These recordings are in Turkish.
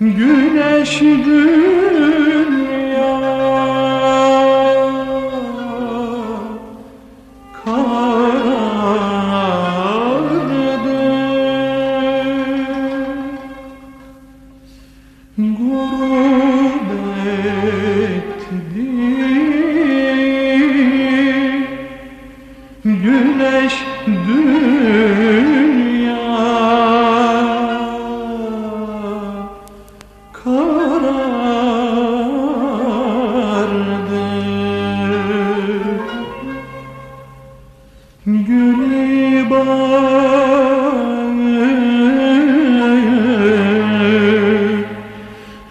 Güneş dünya Güneş dünya. Karardı Gülü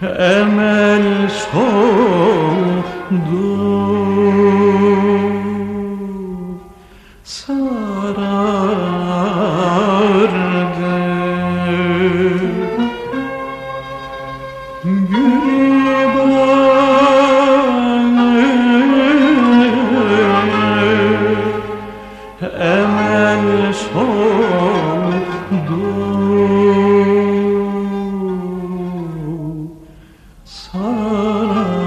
emel soldu sarardı Gülü emel soldu sarardı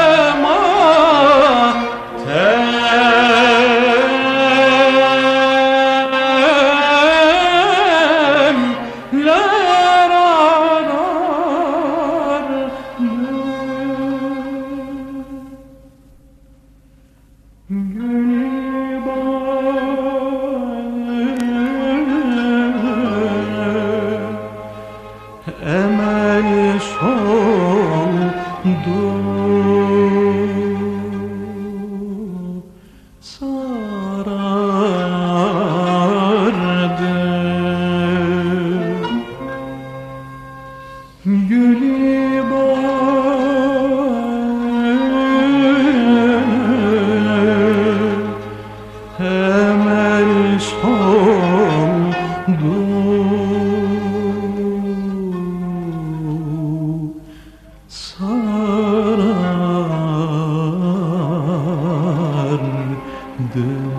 Emel soldu Sarardı Gülü Emel soldu Sarardı